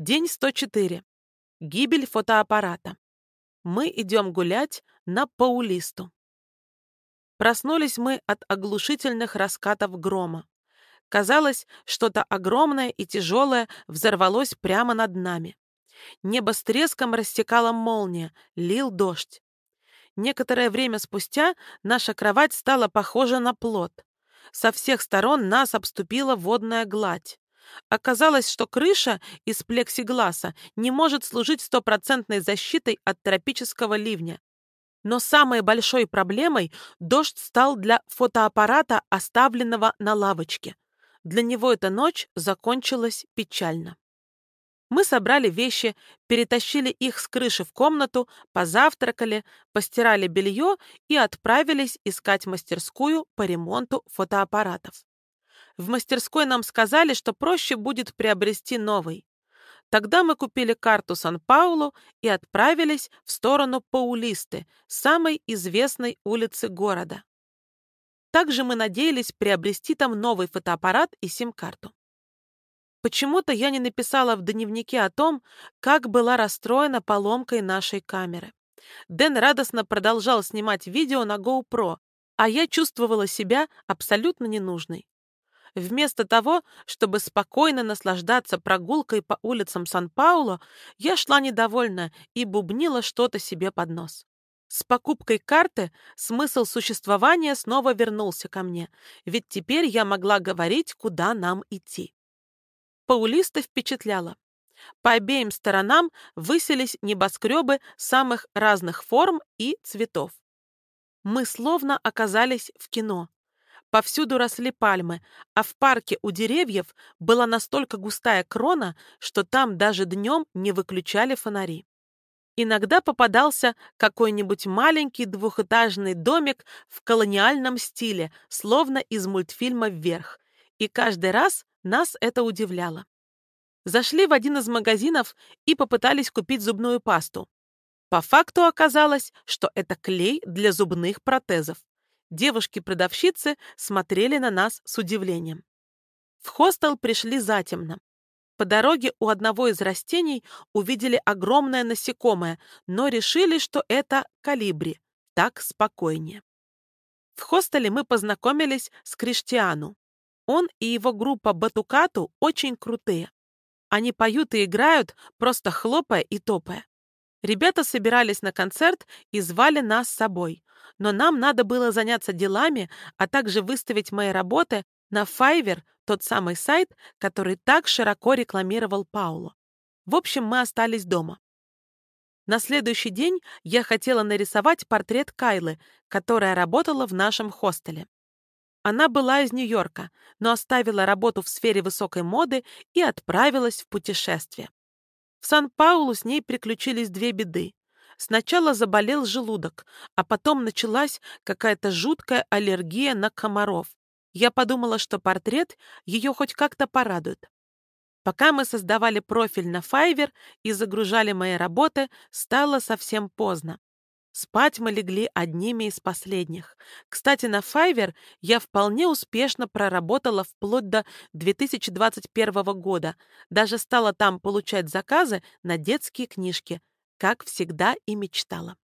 День 104. Гибель фотоаппарата. Мы идем гулять на Паулисту. Проснулись мы от оглушительных раскатов грома. Казалось, что-то огромное и тяжелое взорвалось прямо над нами. Небо с треском растекала молния, лил дождь. Некоторое время спустя наша кровать стала похожа на плод. Со всех сторон нас обступила водная гладь. Оказалось, что крыша из плексигласа не может служить стопроцентной защитой от тропического ливня. Но самой большой проблемой дождь стал для фотоаппарата, оставленного на лавочке. Для него эта ночь закончилась печально. Мы собрали вещи, перетащили их с крыши в комнату, позавтракали, постирали белье и отправились искать мастерскую по ремонту фотоаппаратов. В мастерской нам сказали, что проще будет приобрести новый. Тогда мы купили карту Сан-Паулу и отправились в сторону Паулисты, самой известной улицы города. Также мы надеялись приобрести там новый фотоаппарат и сим-карту. Почему-то я не написала в дневнике о том, как была расстроена поломкой нашей камеры. Дэн радостно продолжал снимать видео на GoPro, а я чувствовала себя абсолютно ненужной. Вместо того, чтобы спокойно наслаждаться прогулкой по улицам Сан-Пауло, я шла недовольна и бубнила что-то себе под нос. С покупкой карты смысл существования снова вернулся ко мне, ведь теперь я могла говорить, куда нам идти. Паулиста впечатляла. По обеим сторонам высились небоскребы самых разных форм и цветов. Мы словно оказались в кино. Повсюду росли пальмы, а в парке у деревьев была настолько густая крона, что там даже днем не выключали фонари. Иногда попадался какой-нибудь маленький двухэтажный домик в колониальном стиле, словно из мультфильма «Вверх», и каждый раз нас это удивляло. Зашли в один из магазинов и попытались купить зубную пасту. По факту оказалось, что это клей для зубных протезов. Девушки-продавщицы смотрели на нас с удивлением. В хостел пришли затемно. По дороге у одного из растений увидели огромное насекомое, но решили, что это калибри. Так спокойнее. В хостеле мы познакомились с Криштиану. Он и его группа Батукату очень крутые. Они поют и играют, просто хлопая и топая. Ребята собирались на концерт и звали нас с собой. Но нам надо было заняться делами, а также выставить мои работы на Fiverr, тот самый сайт, который так широко рекламировал Пауло. В общем, мы остались дома. На следующий день я хотела нарисовать портрет Кайлы, которая работала в нашем хостеле. Она была из Нью-Йорка, но оставила работу в сфере высокой моды и отправилась в путешествие. В Сан-Паулу с ней приключились две беды. Сначала заболел желудок, а потом началась какая-то жуткая аллергия на комаров. Я подумала, что портрет ее хоть как-то порадует. Пока мы создавали профиль на Fiverr и загружали мои работы, стало совсем поздно. Спать мы легли одними из последних. Кстати, на Fiverr я вполне успешно проработала вплоть до 2021 года. Даже стала там получать заказы на детские книжки, как всегда и мечтала.